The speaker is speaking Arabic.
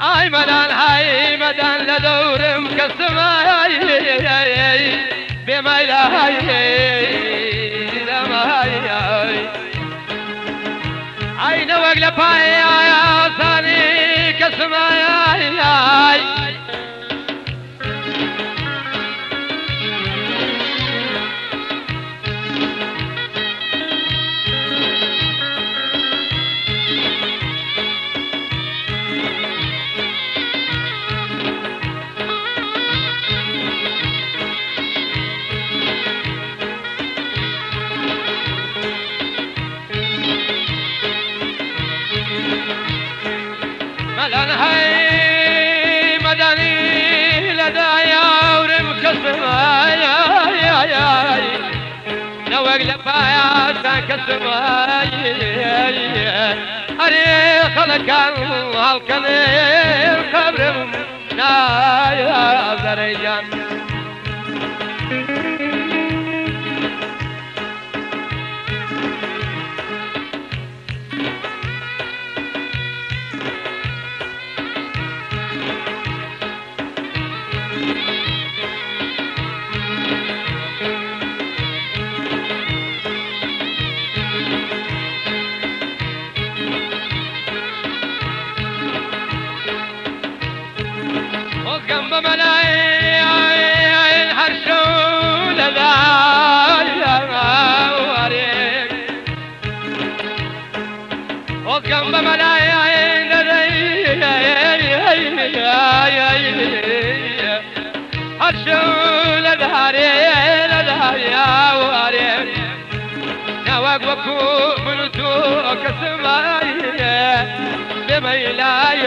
ئای مەدان هایی مەدان لە دەورم کەسمایی بێمای لە هایی هالكن القبر وقم بملايين حرشون ذا وقم بملايين حرشون ذا يا وارين نواق وكو من توك سماي بميلاي